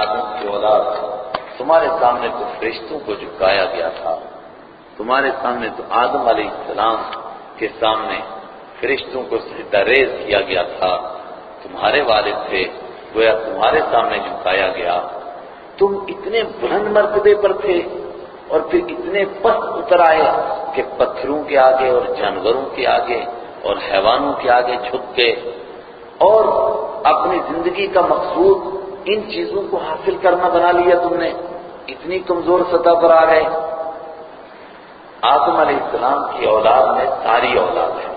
آدم کی اولاد۔ تمہارے سامنے تو فرشتوں کو جھکایا گیا تھا۔ تمہارے سامنے تو آدم علیہ السلام کے سامنے فرشتوں کو سجدہ ریز کیا گیا تھا۔ تمہارے والد تھے، گویا تمہارے سامنے جھکایا گیا۔ تم اتنے بلند مرتبے پر تھے اور پھر اتنے پست اتر آئے کہ پتھروں کے آگے اور جانوروں کے آگے اور حیوانوں کے آگے جھک گئے۔ اور اپنی زندگی کا مقصود ان چیزوں کو حاصل کرنا بنا لیا تم نے۔ اتنی کمزور سطح پر آ گئے۔ آدم علیہ السلام کی اولاد میں ساری اولاد ہے۔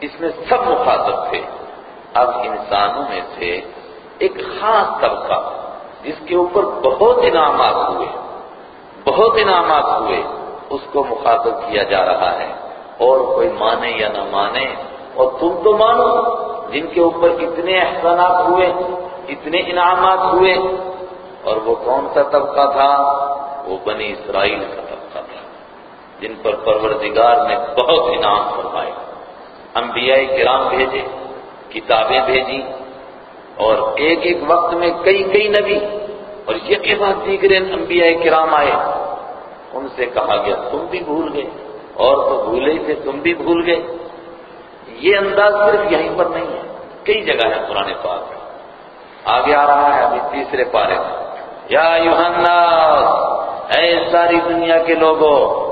اس میں سب مخاطب تھے۔ اب انسانوں میں سے ایک خاص طبقہ، جس کے اوپر بہت انعامات ہوئے، بہت انعامات ہوئے، اس کو مخاطب کیا جا رہا ہے۔ اور کوئی مانے یا نہ مانے، اور تم تو مانو، جن کے اوپر اتنے احسانات ہوئے۔ اتنے انعامات ہوئے اور وہ کون سا طبقہ تھا؟ وہ بنی اسرائیل کا طبقہ تھا، جن پر پروردگار نے بہت انعام فرمائے انبیاء کرام بھیجے، کتابیں بھیجی اور ایک ایک وقت میں کئی کئی نبی، اور یہ کے بعد دیگر انبیاء کرام آئے۔ ان سے کہا گیا، تم بھی بھول گئے، اور تو بھولے تھے، تم بھی بھول گئے۔ یہ انداز صرف یہیں پر نہیں ہے، کئی جگہ ہے پرانے پاک میں آگے آ رہا ہے ابھی تیسرے پارے میں۔ یا یوحناس اے ساری دنیا کے لوگوں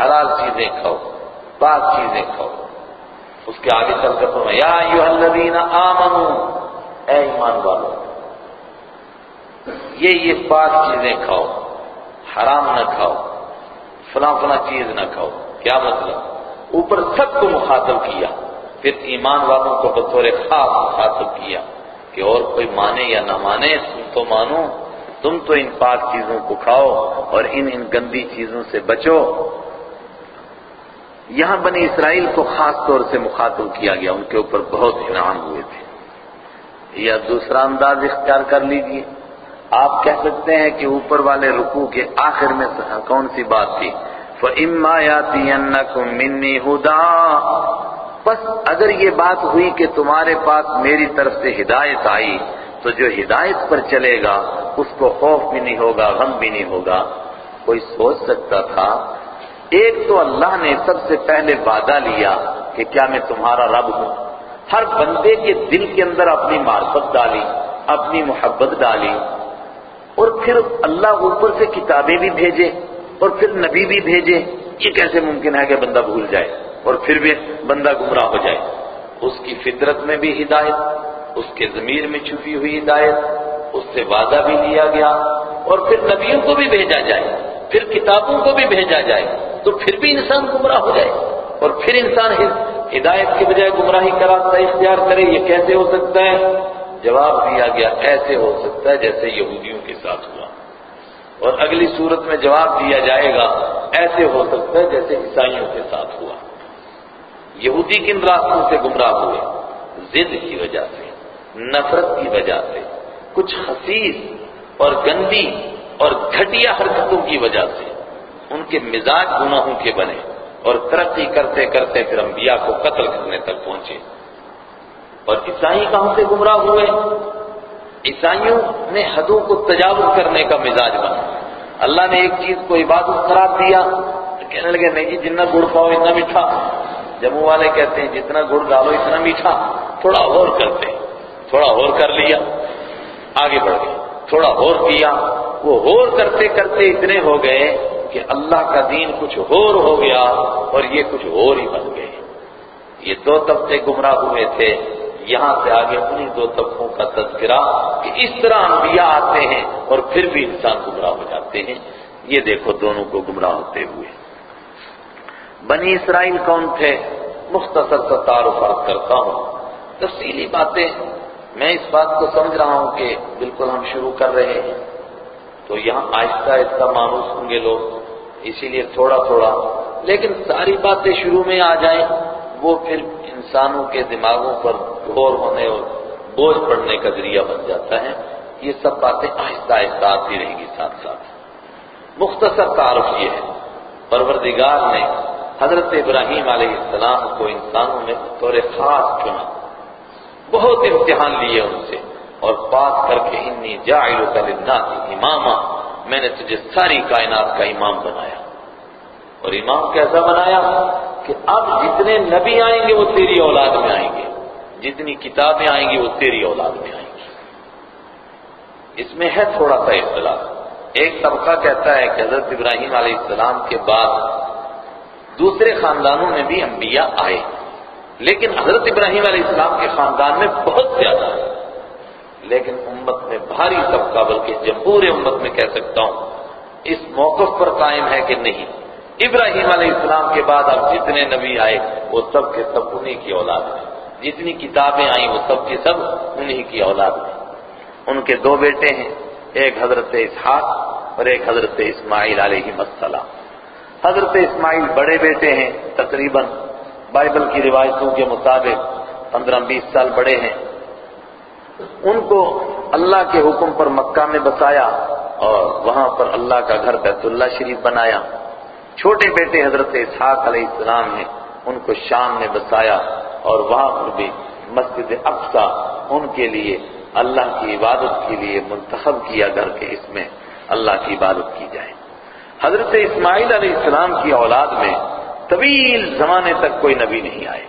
حلال چیزیں کھاؤ، پاک چیزیں کھاؤ۔ اس کے آگے چل کر فرمایا، یا ایوہ الذین آمنو، اے ایمان والو، یہ یہ پاک چیزیں کھاؤ، حرام نہ کھاؤ، فلاں فلاں چیز نہ کھاؤ۔ کیا مطلب؟ اوپر سب کو مخاطب کیا، پھر ایمان والوں کو بطور خاص مخاطب کیا۔ کہ اور کوئی مانے یا نہ مانے، تم تو مانو، تم تو ان پاک چیزوں کو کھاؤ اور ان ان گندی چیزوں سے بچو۔ یہاں بنی اسرائیل کو خاص طور سے مخاطب کیا گیا، ان کے اوپر بہت انعام ہوئے تھے۔ یا دوسرا انداز اختیار کر لیجیے آپ کہہ سکتے ہیں کہ اوپر والے رکوع کے آخر میں کون سی بات تھی؟ فَإِمَّا يَاتِيَنَّكُم مِّنِّي هُدًى۔ بس اگر یہ بات ہوئی کہ تمہارے پاس میری طرف سے ہدایت آئی، تو جو ہدایت پر چلے گا، اس کو خوف بھی نہیں ہوگا، غم بھی نہیں ہوگا۔ کوئی سوچ سکتا تھا؟ ایک تو اللہ نے سب سے پہلے وعدہ لیا کہ کیا میں تمہارا رب ہوں۔ ہر بندے کے دل کے اندر اپنی معرفت ڈالی، اپنی محبت ڈالی۔ اور پھر اللہ اوپر سے کتابیں بھی بھیجے، اور پھر نبی بھی بھیجے۔ یہ کیسے ممکن ہے کہ بندہ بھول جائے؟ اور پھر بھی بندہ گمراہ ہو جائے۔ اس کی فطرت میں بھی ہدایت، اس کے ضمیر میں چھپی ہوئی ہدایت، اس سے وعدہ بھی لیا گیا اور پھر نبیوں کو بھی بھیجا جائے، پھر کتابوں کو بھی بھیجا جائے تو پھر بھی انسان گمراہ ہو جائے۔ اور پھر انسان ہدایت کے بجائے گمراہی کا راستہ اختیار کرے، یہ کیسے ہو سکتا ہے؟ جواب دیا گیا، ایسے ہو سکتا ہے جیسے یہودیوں کے ساتھ ہوا۔ اور اگلی صورت میں جواب دیا جائے گا، ایسے ہو سکتا ہے جیسے عیسائیوں کے ساتھ ہوا۔ یہودی کن راستوں سے گمراہ ہوئے؟ ضد کی وجہ سے، نفرت کی وجہ سے، کچھ حسیس اور گندی اور گھٹیا حرکتوں کی وجہ سے۔ ان کے مزاج گناہوں کے بنے اور ترقی کرتے کرتے پھر انبیاء کو قتل کرنے تک پہنچے۔ اور عیسائی کہاں سے گمراہ ہوئے؟ عیسائیوں نے حدوں کو تجاوز کرنے کا مزاج بنا۔ اللہ نے ایک چیز کو عبادت قرار دیا، تو کہنے لگے، نہیں جی جتنا گڑ کھاؤ، اتنا میٹھا۔ جموں والے کہتے ہیں، جتنا گڑ ڈالو، اتنا میٹھا۔ تھوڑا اور کرتے تھوڑا اور کر لیا۔ آگے بڑھ گئے۔ تھوڑا اور کیا۔ وہ اور کرتے کرتے اتنے ہو گئے کہ اللہ کا دین کچھ اور ہو گیا اور یہ کچھ اور ہی بن گئے۔ یہ دو طبقے گمراہ ہوئے تھے۔ یہاں سے آگے انہیں دو طبقوں کا تذکرہ کہ اس طرح انبیاء آتے ہیں اور پھر بھی انسان گمراہ ہو جاتے ہیں۔ یہ دیکھو، دونوں کو گمراہ ہوتے ہوئے۔ بنی اسرائیل کون تھے؟ مختصر سا تعارف کرتا ہوں۔ تفصیلی باتیں میں اس بات کو سمجھ رہا ہوں کہ بالکل ہم شروع کر رہے ہیں۔ تو یہاں آہستہ آہستہ مانوس ہوں گے لوگ، اسی لیے تھوڑا تھوڑا۔ لیکن ساری باتیں شروع میں آ جائیں، وہ پھر انسانوں کے دماغوں پر غور ہونے اور بوجھ پڑنے کا ذریعہ بن جاتا ہے۔ یہ سب باتیں آہستہ آہستہ آتی رہیں گی ساتھ ساتھ۔ مختصر تعارف یہ ہے۔ پروردگار نے حضرت ابراہیم علیہ السلام کو انسانوں میں طور خاص چنا۔ بہت امتحان لیے ان سے۔ اور بات کر کے انی جاعلک للناس اماما۔ میں نے تجھے ساری کائنات کا امام بنایا۔ اور امام کیسا بنایا؟ کہ اب جتنے نبی آئیں گے وہ تیری اولاد میں آئیں گے۔ جتنی کتابیں آئیں گی وہ تیری اولاد میں آئیں گی۔ اس میں ہے تھوڑا سا اختلاف۔ ایک طبقہ کہتا ہے کہ حضرت ابراہیم علیہ السلام کے بعد دوسرے خاندانوں میں بھی انبیاء آئے۔ لیکن حضرت ابراہیم علیہ السلام کے خاندان میں بہت زیادہ ہے لیکن امت میں بھاری طبقہ، بلکہ جمہور امت میں کہہ سکتا ہوں، اس موقف پر قائم ہے کہ نہیں۔ ابراہیم علیہ السلام کے بعد اب جتنے نبی آئے، وہ سب کے سب انہی کی اولاد میں جتنی کتابیں آئیں، وہ سب کے سب انہی کی اولاد میں ان کے دو بیٹے ہیں، ایک حضرت اسحاق اور ایک حضرت اسماعیل علیہ السلام۔ حضرت اسماعیل بڑے بیٹے ہیں، تقریباً بائبل کی روایتوں کے مطابق پندرہ بیس سال بڑے ہیں۔ ان کو اللہ کے حکم پر مکہ میں بسایا اور وہاں پر اللہ کا گھر بیت اللہ شریف بنایا۔ چھوٹے بیٹے حضرت اسحاق علیہ السلام نے ان کو شام میں بسایا اور وہاں پر بھی مسجد اقصا ان کے لیے اللہ کی عبادت کے لیے منتخب کیا گھر کے اس میں اللہ کی عبادت کی جائے۔ حضرت اسماعیل علیہ السلام کی اولاد میں طویل زمانے تک کوئی نبی نہیں آئے۔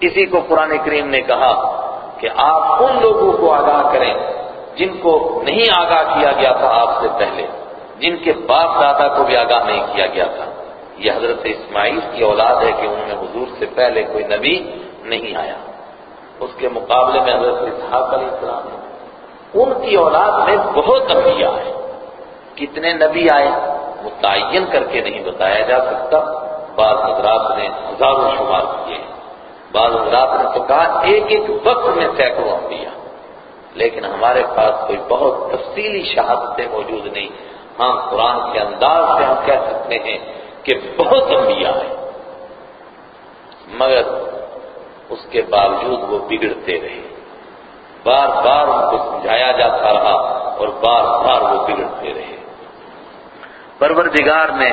اسی کو قرآن کریم نے کہا کہ آپ ان لوگوں کو آگاہ کریں جن کو نہیں آگاہ کیا گیا تھا آپ سے پہلے، جن کے باپ دادا کو بھی آگاہ نہیں کیا گیا تھا۔ یہ حضرت اسماعیل کی اولاد ہے کہ انہوں نے حضور سے پہلے کوئی نبی نہیں آیا۔ اس کے مقابلے میں حضرت اسحاق علیہ السلام ان کی اولاد میں بہت انبیاء ہیں۔ کتنے نبی آئے؟ متعین کر کے نہیں بتایا جا سکتا۔ بعض حضرات نے ہزاروں شمار کیے۔ ہیں بعض حضرات نے تو کہا ایک ایک وقت میں سینکڑوں انبیاء۔ لیکن ہمارے پاس کوئی بہت تفصیلی شہادتیں موجود نہیں۔ ہاں قرآن کے انداز سے ہم کہہ سکتے ہیں کہ بہت انبیاء ہیں۔ مگر اس کے باوجود وہ بگڑتے رہے۔ بار بار ان کو سمجھایا جاتا رہا اور بار بار وہ بگڑتے رہے۔ پروردگار نے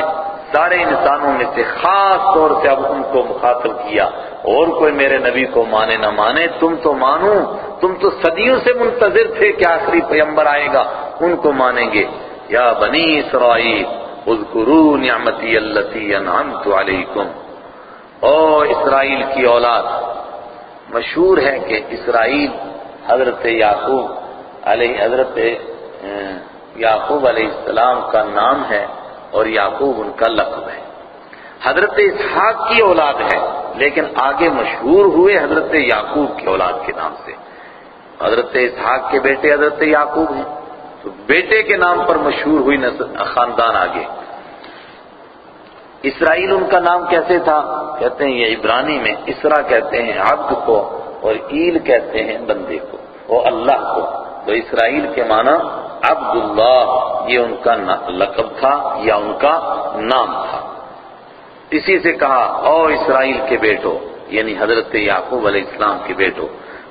سارے انسانوں میں سے خاص طور سے اب ان کو مخاطب کیا، اور کوئی میرے نبی کو مانے نہ مانے، تم تو مانو، تم تو صدیوں سے منتظر تھے کہ آخری پیمبر آئے گا، ان کو مانیں گے۔ یا بنی اسرائیل اذکروا نعمتی اللتی انعمت علیکم۔ او اسرائیل کی اولاد، مشہور ہے کہ اسرائیل حضرت یعقوب علیہ، حضرت یعقوب علیہ السلام کا نام ہے اور یعقوب ان کا لقب ہے۔ حضرت اسحاق کی اولاد ہے، لیکن آگے مشہور ہوئے حضرت یعقوب کی اولاد کے نام سے۔ حضرت اسحاق کے بیٹے حضرت یعقوب ہیں، تو بیٹے کے نام پر مشہور ہوئی خاندان آگے۔ اسرائیل ان کا نام کیسے تھا؟ کہتے ہیں یہ عبرانی میں۔ اسرا کہتے ہیں عبد کو اور ایل کہتے ہیں بندے کو، وہ اللہ کو۔ تو اسرائیل کے معنی عبداللہ، یہ ان کا لقب تھا یا ان کا نام تھا۔ اسی سے کہا او اسرائیل کے بیٹو یعنی حضرت یعقوب علیہ السلام کے بیٹو،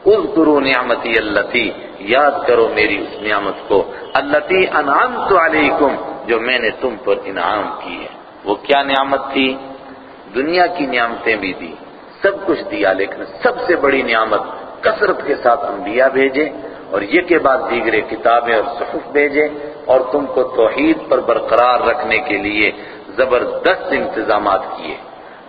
اذکروا نعمتی اللتی، یاد کرو میری اس نعمت کو، اللتی انعمت علیکم، جو میں نے تم پر انعام کی ہے۔ وہ کیا نعمت تھی؟ دنیا کی نعمتیں بھی دی، سب کچھ دیا، لیکن سب سے بڑی نعمت کثرت کے ساتھ انبیاء بھیجے۔ اور یہ کے بعد دیگرے کتابیں اور صحف بھیجے اور تم کو توحید پر برقرار رکھنے کے لیے زبردست انتظامات کیے۔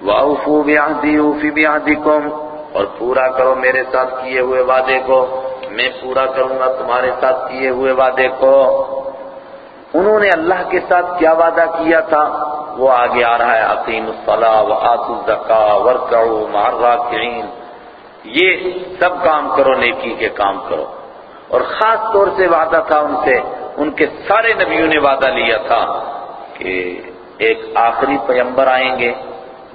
وَأَوْفُوا بِعَهْدِي أُوفِ بِعَهْدِكُمْ، اور پورا کرو میرے ساتھ کیے ہوئے وعدے کو۔ میں پورا کروں گا تمہارے ساتھ کیے ہوئے وعدے کو۔ انہوں نے اللہ کے ساتھ کیا وعدہ کیا تھا؟ وہ آگے آ رہا ہے۔ عقیم الصلاح وآتوا الزکاة وارکعوا مع الراکعین۔ یہ سب کام کرو، نیکی کے کام کرو۔ اور خاص طور سے وعدہ تھا ان سے، ان کے سارے نبیوں نے وعدہ لیا تھا کہ ایک آخری پیمبر آئیں گے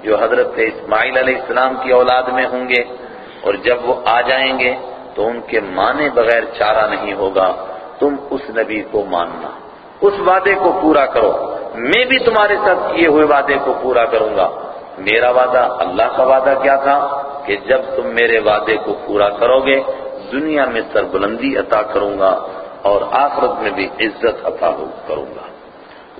جو حضرت اسماعیل علیہ السلام کی اولاد میں ہوں گے، اور جب وہ آ جائیں گے تو ان کے مانے بغیر چارہ نہیں ہوگا۔ تم اس نبی کو ماننا۔ اس وعدے کو پورا کرو۔ میں بھی تمہارے ساتھ کیے ہوئے وعدے کو پورا کروں گا۔ میرا وعدہ اللہ کا وعدہ کیا تھا کہ جب تم میرے وعدے کو پورا کرو گے دنیا میں سربلندی عطا کروں گا اور آخرت میں بھی عزت عطا کروں گا۔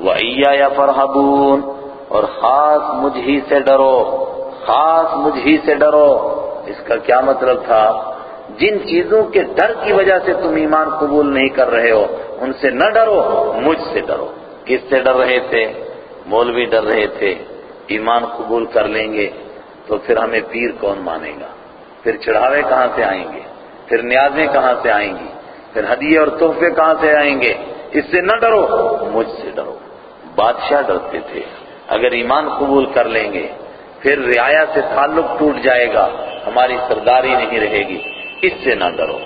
وَإِيَّا فَرْحَبُونَ، اور خاص مجھ ہی سے ڈرو، خاص مجھ ہی سے ڈرو۔ اس کا کیا مطلب تھا؟ جن چیزوں کے ڈر کی وجہ سے تم ایمان قبول نہیں کر رہے ہو، ان سے نہ ڈرو، مجھ سے ڈرو۔ کس سے ڈر رہے تھے؟ مولوی ڈر رہے تھے۔ ایمان قبول کر لیں گے تو پھر ہمیں پیر کون مانے گا؟ پھر چڑھاوے کہاں سے آئیں گے؟ پھر نیازیں کہاں سے آئیں گی؟ پھر ہدیے اور تحفے کہاں سے آئیں گے؟ اس سے نہ ڈرو، مجھ سے ڈرو۔ بادشاہ ڈرتے تھے۔ اگر ایمان قبول کر لیں گے، پھر رعایا سے تعلق ٹوٹ جائے گا، ہماری سرداری نہیں رہے گی۔ اس سے نہ ڈرو۔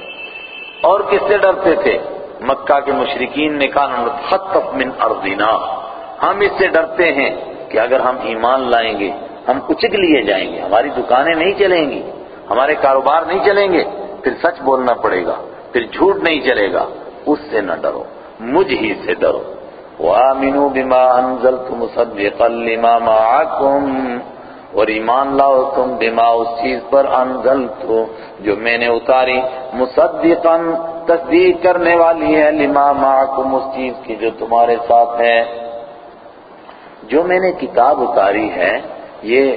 اور کس سے ڈرتے تھے؟ مکہ کے مشرقین نے کہا، نتخطف من ارضنا۔ ہم اس سے ڈرتے ہیں کہ اگر ہم ایمان لائیں گے، ہم اچک لیے جائیں گے۔ ہماری دکانیں نہیں چلیں گی، ہمارے کاروبار نہیں چلیں گے۔ پھر سچ بولنا پڑے گا، پھر جھوٹ نہیں چلے گا۔ اس سے نہ ڈرو، مجھ ہی سے ڈرو۔ وَآمِنُوا بِمَا أَنزَلْتُ مُصَدِّقًا لِمَا مَعَكُمْ اور ایمان لاؤ تم بما اس چیز پر انزلت جو میں نے اتاری۔ مصدقا تصدیق کرنے والی ہے، لما معکم اس چیز کی جو تمہارے ساتھ ہے۔ جو میں نے کتاب اتاری ہے، یہ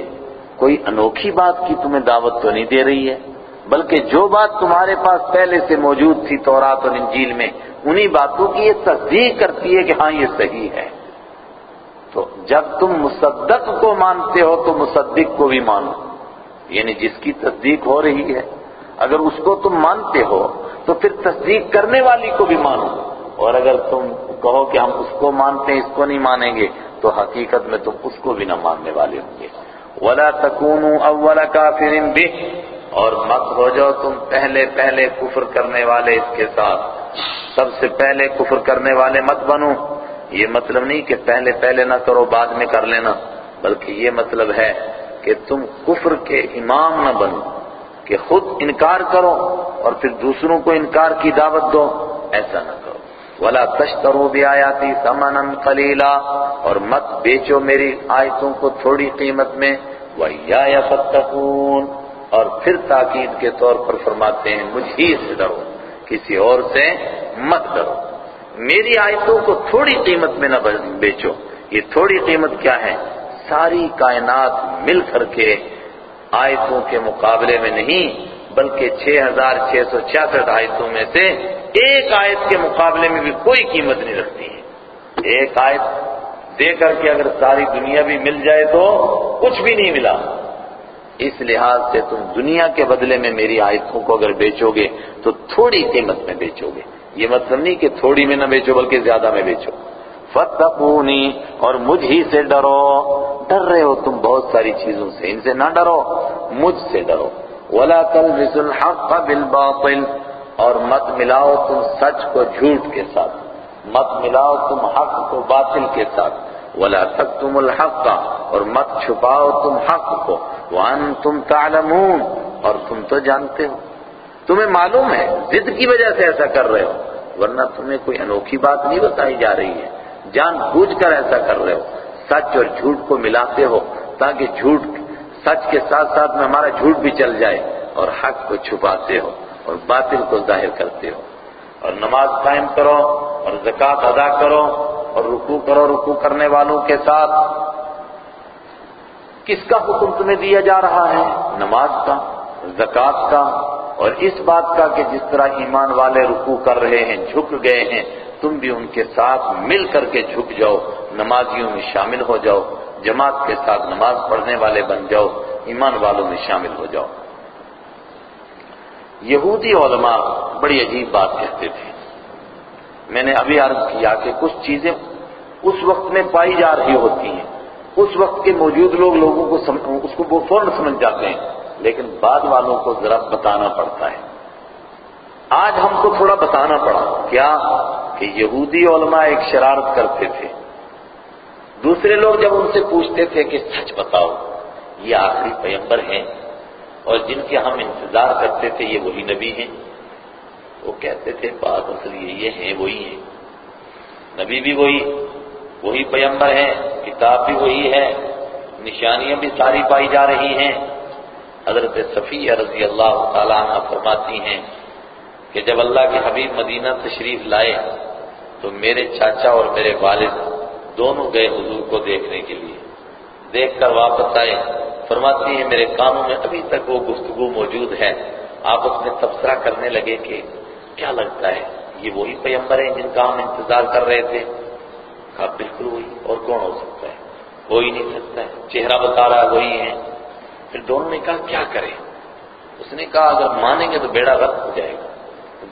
کوئی انوکھی بات کی تمہیں دعوت تو نہیں دے رہی ہے؟ بلکہ جو بات تمہارے پاس پہلے سے موجود تھی تورات اور انجیل میں، انہی باتوں کی یہ تصدیق کرتی ہے کہ ہاں یہ صحیح ہے۔ تو جب تم مصدق کو مانتے ہو، تو مصدق کو بھی مانو۔ یعنی جس کی تصدیق ہو رہی ہے، اگر اس کو تم مانتے ہو، تو پھر تصدیق کرنے والی کو بھی مانو۔ اور اگر تم کہو کہ ہم اس کو مانتے ہیں، اس کو نہیں مانیں گے، تو حقیقت میں تم اس کو بھی نہ ماننے والے ہوں گے۔ ولا تکونوا اول کافر به اور مت ہو جاؤ تم پہلے پہلے کفر کرنے والے اس کے ساتھ۔ سب سے پہلے کفر کرنے والے مت بنو۔ یہ مطلب نہیں کہ پہلے پہلے نہ کرو، بعد میں کر لینا۔ بلکہ یہ مطلب ہے کہ تم کفر کے امام نہ بنو، کہ خود انکار کرو اور پھر دوسروں کو انکار کی دعوت دو۔ ایسا نہ کرو۔ ولا تشترو بھی آیاتی سمنا قلیلا اور مت بیچو میری آیتوں کو تھوڑی قیمت میں۔ وَإِيَّايَ فَاتَّقُونَ۔ اور پھر تاکید کے طور پر فرماتے ہیں، مجھ ہی سے ڈرو، کسی اور سے مت ڈرو۔ میری آیتوں کو تھوڑی قیمت میں نہ بیچو۔ یہ تھوڑی قیمت کیا ہے؟ ساری کائنات مل کر کے آیتوں کے مقابلے میں نہیں، بلکہ چھ ہزار چھ سو چھیاسٹھ آیتوں میں سے ایک آیت کے مقابلے میں بھی کوئی قیمت نہیں رکھتی ہے۔ ایک آیت دے کر کے اگر ساری دنیا بھی مل جائے تو کچھ بھی نہیں ملا۔ اس لحاظ سے تم دنیا کے بدلے میں میری آیتوں کو اگر بیچو گے تو تھوڑی قیمت میں بیچو گے۔ یہ مطلب نہیں کہ تھوڑی میں نہ بیچو بلکہ زیادہ میں بیچو۔ فتقونی اور مجھ ہی سے ڈرو۔ ڈر رہے ہو تم بہت ساری چیزوں سے۔ ان سے نہ ڈرو، مجھ سے ڈرو۔ ولا تلبسوا الحق بالباطل۔ اور مت ملاؤ تم سچ کو جھوٹ کے ساتھ۔ مت ملاؤ تم حق کو باطل کے ساتھ۔ ولا تکتموا الحق اور مت چھپاؤ تم حق کو وانتم تعلمون اور تم تو جانتے ہو۔ تمہیں معلوم ہے ضد کی وجہ سے ایسا کر رہے ہو، ورنہ تمہیں کوئی انوکھی بات نہیں بتائی جا رہی ہے۔ جان بوجھ کر ایسا کر رہے ہو، سچ اور جھوٹ کو ملاتے ہو تاکہ جھوٹ سچ کے ساتھ ساتھ میں ہمارا جھوٹ بھی چل جائے اور حق کو چھپاتے ہو اور باطل کو ظاہر کرتے ہو۔ اور نماز قائم کرو اور زکوٰۃ ادا کرو۔ اور رکوع کرو رکوع کرنے والوں کے ساتھ۔ کس کا حکم تمہیں دیا جا رہا ہے؟ نماز کا، زکوٰۃ کا۔ اور اس بات کا کہ جس طرح ایمان والے رکوع کر رہے ہیں، جھک گئے ہیں، تم بھی ان کے ساتھ مل کر کے جھک جاؤ، نمازیوں میں شامل ہو جاؤ، جماعت کے ساتھ نماز پڑھنے والے بن جاؤ، ایمان والوں میں شامل ہو جاؤ۔ یہودی علماء بڑی عجیب بات کہتے تھے۔ میں نے ابھی عرض کیا کہ کچھ چیزیں اس وقت میں پائی جا رہی ہوتی ہیں۔ اس وقت کے موجود لوگ لوگوں کو اس کو وہ فوراً سمجھ جاتے ہیں، لیکن بعد والوں کو ذرا بتانا پڑتا ہے۔ آج ہم کو تھوڑا بتانا پڑا کیا کہ یہودی علماء ایک شرارت کرتے تھے۔ دوسرے لوگ جب ان سے پوچھتے تھے کہ سچ بتاؤ، یہ آخری پیمبر ہیں اور جن کے ہم انتظار کرتے تھے یہ وہی نبی ہیں۔ وہ کہتے تھے، بات اصل یہ ہیں وہی ہیں۔ نبی بھی وہی وہی پیمبر ہیں، کتاب بھی وہی ہے، نشانیاں بھی ساری پائی جا رہی ہیں۔ حضرت صفیہ رضی اللہ تعالیٰ عنہ فرماتی ہیں کہ جب اللہ کے حبیب مدینہ تشریف لائے تو میرے چاچا اور میرے والد دونوں گئے حضور کو دیکھنے کے لیے۔ دیکھ کر واپس آئے۔ فرماتی ہیں، میرے کانوں میں ابھی تک وہ گفتگو موجود ہے۔ آپس میں تبصرہ کرنے لگے کہ کیا لگتا ہے؟ یہ وہی پیمبر ہیں جن کا ہم انتظار کر رہے تھے۔ کہا، بالکل وہی، اور کون ہو سکتا ہے؟ ہو ہی نہیں سکتا ہے۔ چہرہ بتا رہا ہے، وہی ہے پھر دونوں نے کہا، کیا کریں؟ اس نے کہا، اگر مانیں گے تو بیڑا رد ہو جائے گا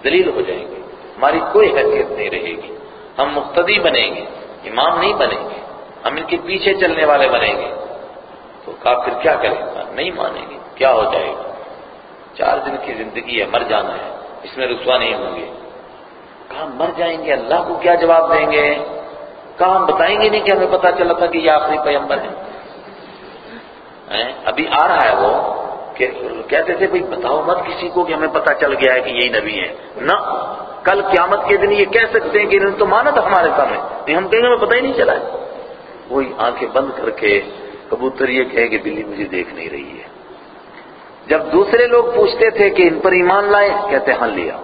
دلیل ہو جائیں گے۔ ہماری کوئی حیثیت نہیں رہے گی۔ ہم مقتدی بنیں گے، امام نہیں بنیں گے۔ ہم ان کے پیچھے چلنے والے بنیں گے۔ تو کہا، پھر کیا کریں؟ گا نہیں مانیں گے، کیا ہو جائے گا؟ چار دن کی زندگی ہے، مر جانا ہے۔ اس میں رسوا نہیں ہوں گے۔ کہا مر جائیں گے؟ اللہ کو کیا جواب دیں گے؟ کہا ہم بتائیں گے نہیں کہ ہمیں پتا چلا تھا کہ یہ آخری پیمبر ہے ابھی آ رہا ہے وہ کہ کہتے تھے بھائی بتاؤ مت کسی کو کہ ہمیں پتا چل گیا ہے کہ یہی نبی ہے نہ، کل قیامت کے دن یہ کہہ سکتے ہیں کہ انہوں نے تو مانا تھا ہمارے سامنے۔ نہیں، ہم کہیں گے ہمیں پتہ ہی نہیں چلا ہے۔ وہی آنکھیں بند کر کے کبوتر یہ کہے کہ بلی مجھے دیکھ نہیں رہی ہے۔ جب دوسرے لوگ پوچھتے تھے کہ ان پر ایمان لائے، کہتے ہاں لیا۔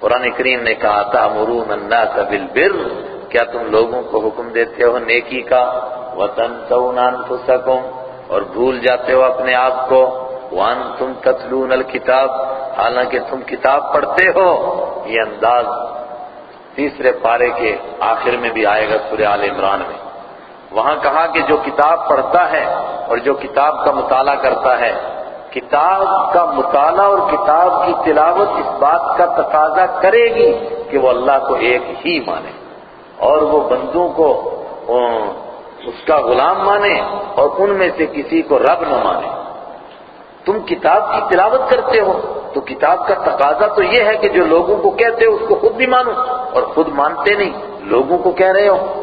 قرآن کریم نے کہا تھا مرون الناس بالبر۔ کیا تم لوگوں کو حکم دیتے ہو نیکی کا؟ وطن انفسکم اور بھول جاتے ہو اپنے آپ کو۔ وان تم تتلون الکتاب حالانکہ تم کتاب پڑھتے ہو۔ یہ انداز تیسرے پارے کے آخر میں بھی آئے گا سورہ آل عمران میں۔ وہاں کہا کہ جو کتاب پڑھتا ہے اور جو کتاب کا مطالعہ کرتا ہے کتاب کا مطالعہ اور کتاب کی تلاوت اس بات کا تقاضا کرے گی کہ وہ اللہ کو ایک ہی مانے اور وہ بندوں کو اس کا غلام مانے اور ان میں سے کسی کو رب نہ مانے۔ تم کتاب کی تلاوت کرتے ہو، تو کتاب کا تقاضا تو یہ ہے کہ جو لوگوں کو کہتے ہو اس کو خود بھی مانو اور خود مانتے نہیں، لوگوں کو کہہ رہے ہو۔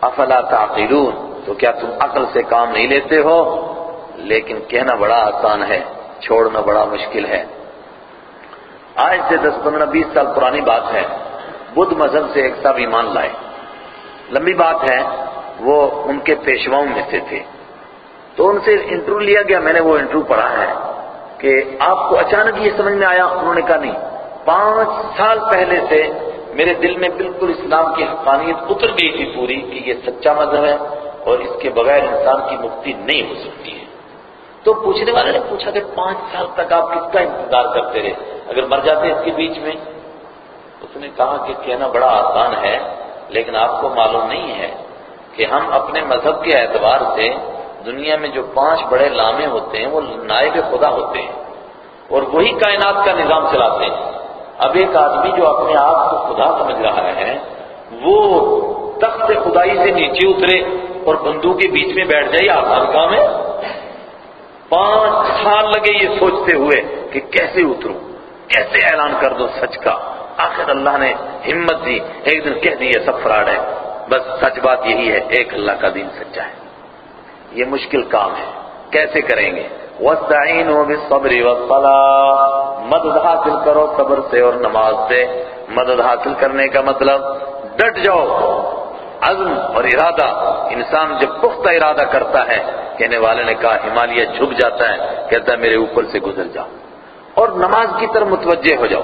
افلا تعقلون، تو کیا تم عقل سے کام نہیں لیتے ہو؟ لیکن کہنا بڑا آسان ہے، چھوڑنا بڑا مشکل ہے۔ آج سے دس پندرہ بیس سال پرانی بات ہے۔ بدھ مذہب سے ایک سب ایمان لائے۔ لمبی بات ہے، وہ ان کے پیشواؤں میں سے تھے۔ تو ان سے انٹرویو لیا گیا، میں نے وہ انٹرویو پڑھا ہے کہ آپ کو اچانک یہ سمجھ میں آیا، انہوں نے کہا نہیں۔ پانچ سال پہلے سے میرے دل میں بالکل اسلام کی حقانیت اتر گئی تھی پوری کہ یہ سچا مذہب ہے اور اس کے بغیر انسان کی مکتی نہیں ہو سکتی ہے۔ تو پوچھنے والے نے پوچھا کہ پانچ سال تک آپ کس کا انتظار کرتے رہے؟ اگر مر جاتے اس کے بیچ میں؟ اس نے کہا کہ کہنا بڑا آسان ہے، لیکن آپ کو معلوم نہیں ہے کہ ہم اپنے مذہب کے اعتبار سے دنیا میں جو پانچ بڑے لامے ہوتے ہیں، وہ نائب خدا ہوتے ہیں۔ اور وہی کائنات کا نظام چلاتے ہیں۔ اب ایک آدمی جو اپنے آپ کو خدا سمجھ رہا ہے، وہ تخت خدائی سے نیچے اترے اور بندو کے بیچ میں بیٹھ جائے آسان کام ہے۔ پانچ سال لگے یہ سوچتے ہوئے کہ کیسے اتروں؟ کیسے اعلان کر دو سچ کا؟ آخر اللہ نے ہمت دی، ایک دن کہہ دی، یہ سب فراڈ ہے۔ بس سچ بات یہی ہے، ایک اللہ کا دین سچا ہے۔ یہ مشکل کام ہے۔ کیسے کریں گے؟ وَاسْتَعِينُوا بِالصَّبْرِ وَالصَّلَاةِ۔ مدد حاصل کرو صبر سے اور نماز سے۔ مدد حاصل کرنے کا مطلب ڈٹ جاؤ۔ عزم اور ارادہ۔ انسان جب پختہ ارادہ کرتا ہے کہنے والے نے کہا، ہمالیہ جھک جاتا ہے، کہتا ہے، میرے اوپر سے گزر جاؤ۔ اور نماز کی طرف متوجہ ہو جاؤ۔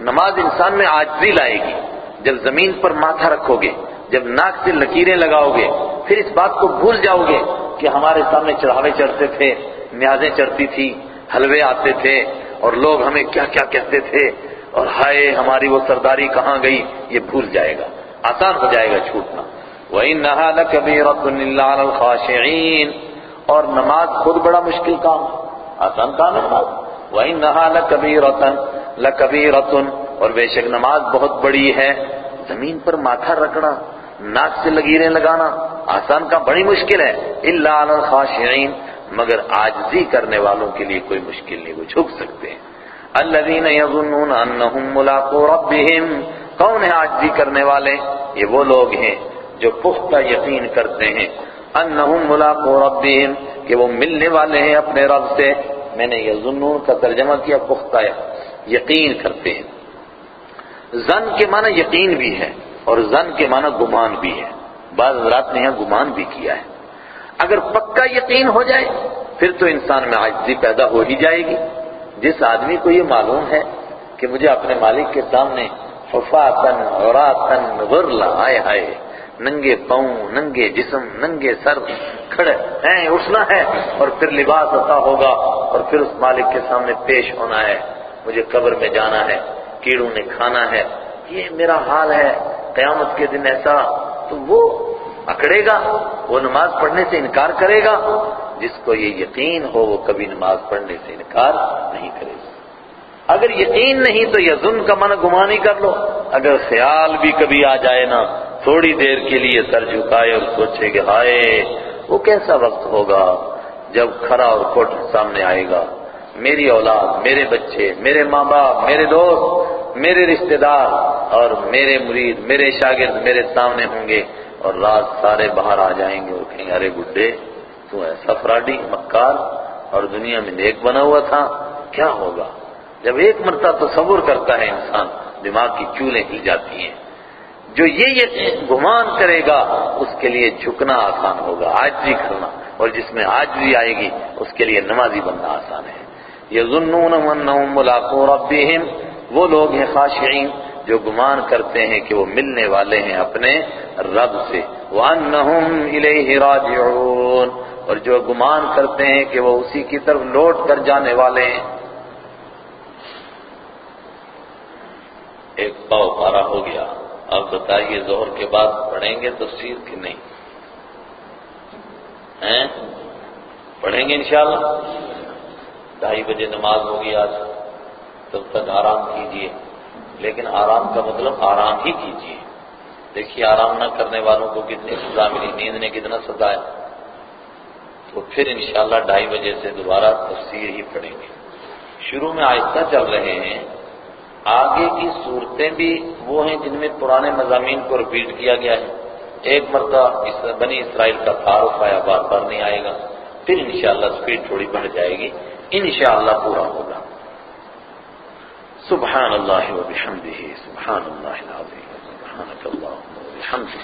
نماز انسان میں آجزی لائے گی۔ جب زمین پر ماتھا رکھو گے، جب ناک سے لکیریں لگاؤ گے، پھر اس بات کو بھول جاؤ گے کہ ہمارے سامنے چڑھاوے چڑھتے تھے، نیازیں چڑھتی تھی حلوے آتے تھے، اور لوگ ہمیں کیا کیا کہتے تھے۔ اور ہائے، ہماری وہ سرداری کہاں گئی؟ یہ بھول جائے گا۔ آسان ہو جائے گا چھوٹنا۔ وَإِنَّهَا لَكَبِيرَةٌ إِلَّا عَلَى الْخَاشِعِينَ۔ اور نماز خود بڑا مشکل کام آسان کام ہے نماز۔ وَإِنَّهَا لَكَبِيرَةٌ لَكَبِيرَةٌ اور بے شک نماز بہت بڑی ہے۔ زمین پر ماتھا رکھنا، ناک سے لگیریں لگانا آسان کا بڑی مشکل ہے۔ اللہ علی الخاشعین مگر آجزی کرنے والوں کے لیے کوئی مشکل نہیں، وہ جھک سکتے ہیں۔ الذین یظنون انہم ملاقو ربہم کون ہے آجزی کرنے والے؟ یہ وہ لوگ ہیں جو پختہ یقین کرتے ہیں۔ انہم ملاقو ربہم، کہ وہ ملنے والے ہیں اپنے رب سے۔ میں نے یظنون کا ترجمہ کیا، پختہ یقین کرتے ہیں۔ زن کے معنی یقین بھی ہے اور زن کے معنی گمان بھی ہے۔ بعض حضرات نے یہاں گمان بھی کیا ہے۔ اگر پکا یقین ہو جائے، پھر تو انسان میں عاجزی پیدا ہو ہی جائے گی۔ جس آدمی کو یہ معلوم ہے کہ مجھے اپنے مالک کے سامنے حفاظن عوراتن غرلا آئے ہائے ننگے پاؤں، ننگے جسم، ننگے سر، کھڑے ہیں، اٹھنا ہے اور پھر لباس عطا ہوگا اور پھر اس مالک کے سامنے پیش ہونا ہے۔ مجھے قبر میں جانا ہے، کیڑوں نے کھانا ہے۔ یہ میرا حال ہے، قیامت کے دن ایسا تو وہ اکڑے گا، وہ نماز پڑھنے سے انکار کرے گا۔ جس کو یہ یقین ہو، وہ کبھی نماز پڑھنے سے انکار نہیں کرے گا۔ اگر یقین نہیں تو یزن کا من گمانی کر لو۔ اگر خیال بھی کبھی آ جائے نا تھوڑی دیر کے لیے سر جھکائے اور سوچے کہ ہائے، وہ کیسا وقت ہوگا جب کھرا اور کوٹ سامنے آئے گا؟ میری اولاد، میرے بچے، میرے ماں باپ، میرے دوست، میرے رشتہ دار اور میرے مرید، میرے شاگرد میرے سامنے ہوں گے اور رات سارے باہر آ جائیں گے اور کہیں، ارے گڈے، تو ایسا فراڈی مکار اور دنیا میں نیک بنا ہوا تھا، کیا ہوگا؟ جب ایک مرتبہ تصور کرتا ہے انسان، دماغ کی چولیں ہل جاتی ہیں۔ جو یہ گمان کرے گا، اس کے لیے جھکنا آسان ہوگا آج بھی کرنا۔ اور جس میں آج بھی آئے گی، اس کے لیے نمازی بننا آسان ہے۔ یہ ظنون ملاقو ربهم وہ لوگ ہیں خاشعین جو گمان کرتے ہیں کہ وہ ملنے والے ہیں اپنے رب سے۔ وَأَنَّهُمْ إِلَيْهِ رَاجِعُونَ، اور جو گمان کرتے ہیں کہ وہ اسی کی طرف لوٹ کر جانے والے ہیں۔ ایک پاؤ پارا ہو گیا۔ اب بتائیے زہر کے بعد پڑھیں گے تفسیر کہ نہیں؟ ہیں؟ پڑھیں گے انشاءاللہ؟ ڈھائی بجے نماز ہوگی آج، تب تک آرام کیجیے۔ لیکن آرام کا مطلب آرام ہی کیجیے۔ دیکھیے آرام نہ کرنے والوں کو کتنی سزا ملی، نیند نے کتنا ستایا تو پھر انشاءاللہ ڈھائی بجے سے دوبارہ تفسیر ہی پڑھیں گے۔ شروع میں آہستہ چل رہے ہیں۔ آگے کی صورتیں بھی وہ ہیں جن میں پرانے مضامین کو رپیٹ کیا گیا ہے۔ ایک مرتبہ بنی اسرائیل کا تعارف آیا، بار بار نہیں آئے گا۔ پھر انشاءاللہ سپیڈ تھوڑی بڑھ جائے گی۔ انشاءاللہ پورا ہوگا۔ سبحان اللہ و بحمدہ سبحان اللہ العظیم، سبحانک اللہ و بحمدہ